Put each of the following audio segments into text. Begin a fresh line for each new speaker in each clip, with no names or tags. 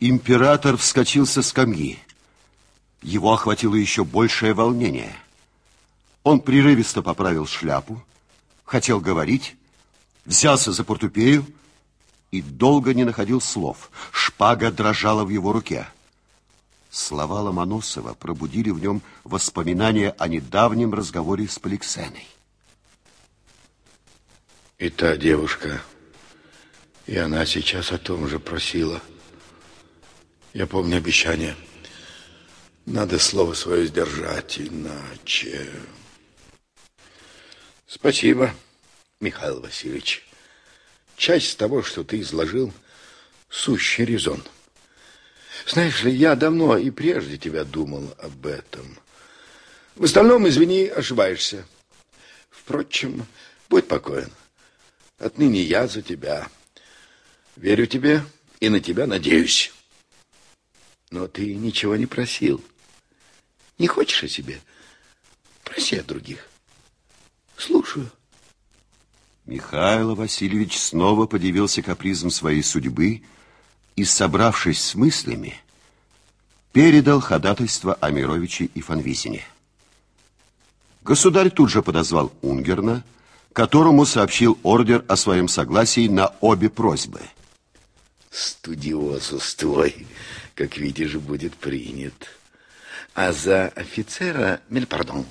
Император вскочил со скамьи. Его охватило еще большее волнение. Он прерывисто поправил шляпу, хотел говорить, взялся за портупею и долго не находил слов. Шпага дрожала в его руке. Слова Ломоносова пробудили в нем воспоминания о недавнем разговоре с Поликсеной.
И та девушка, и она сейчас о том же просила. Я помню обещание. Надо слово свое сдержать, иначе... Спасибо, Михаил Васильевич. Часть того, что ты изложил, сущий резон. Знаешь ли, я давно и прежде тебя думал об этом. В остальном, извини, ошибаешься. Впрочем, будь покоен. Отныне я за тебя. Верю тебе и на тебя надеюсь. Но ты ничего не просил. Не хочешь о себе? Проси от других. Слушаю.
Михаил Васильевич снова подивился капризом своей судьбы и, собравшись с мыслями, передал ходатайство о Мировиче и Фанвизине. Государь тут же подозвал Унгерна, которому сообщил ордер о своем согласии на обе просьбы.
Студиозус твой, как видишь, будет принят. А за офицера, мель пардон,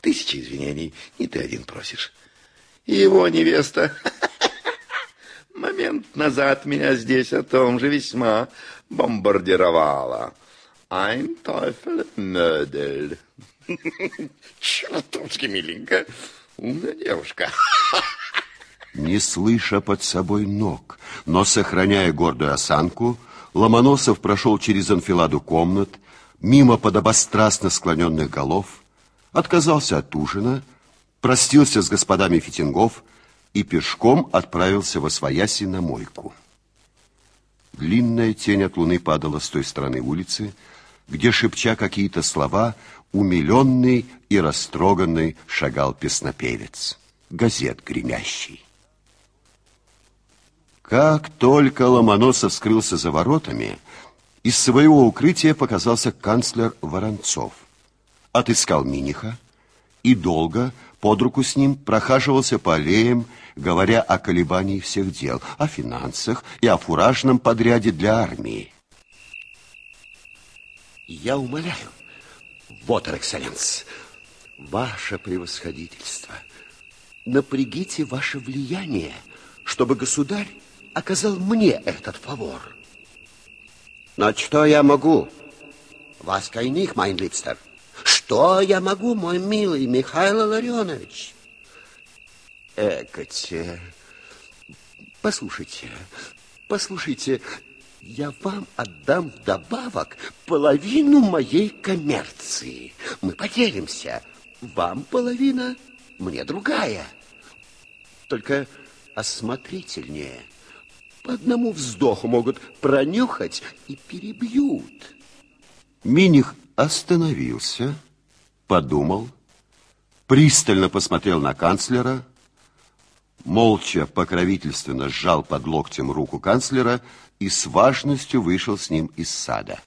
тысячи извинений, не ты один просишь. Его невеста момент назад меня здесь о том же весьма бомбардировала. Ein Teufel Mödel. Чертовски миленькая. Умная девушка.
Не слыша под собой ног, но сохраняя гордую осанку, Ломоносов прошел через анфиладу комнат, мимо подобострастно склоненных голов, отказался от ужина, простился с господами Фитингов и пешком отправился во свояси на мойку. Длинная тень от луны падала с той стороны улицы, где, шепча какие-то слова, умиленный и растроганный шагал песнопевец, газет гремящий. Как только Ломоносов скрылся за воротами, из своего укрытия показался канцлер Воронцов. Отыскал Миниха и долго под руку с ним прохаживался по аллеям, говоря о колебании всех дел, о финансах и о фуражном подряде для армии.
Я умоляю, вот, экселленс, ваше превосходительство, напрягите ваше влияние, чтобы государь оказал мне этот фавор. Но что я могу? Вас кайних, майн. Что я могу, мой милый Михаил Ларионович? Экоте, послушайте, послушайте, я вам отдам вдобавок половину моей коммерции. Мы поделимся. Вам половина, мне другая. Только осмотрительнее. По одному вздоху могут пронюхать и перебьют.
Миних остановился, подумал, пристально посмотрел на канцлера, молча покровительственно сжал под локтем руку канцлера и с важностью вышел с ним из сада.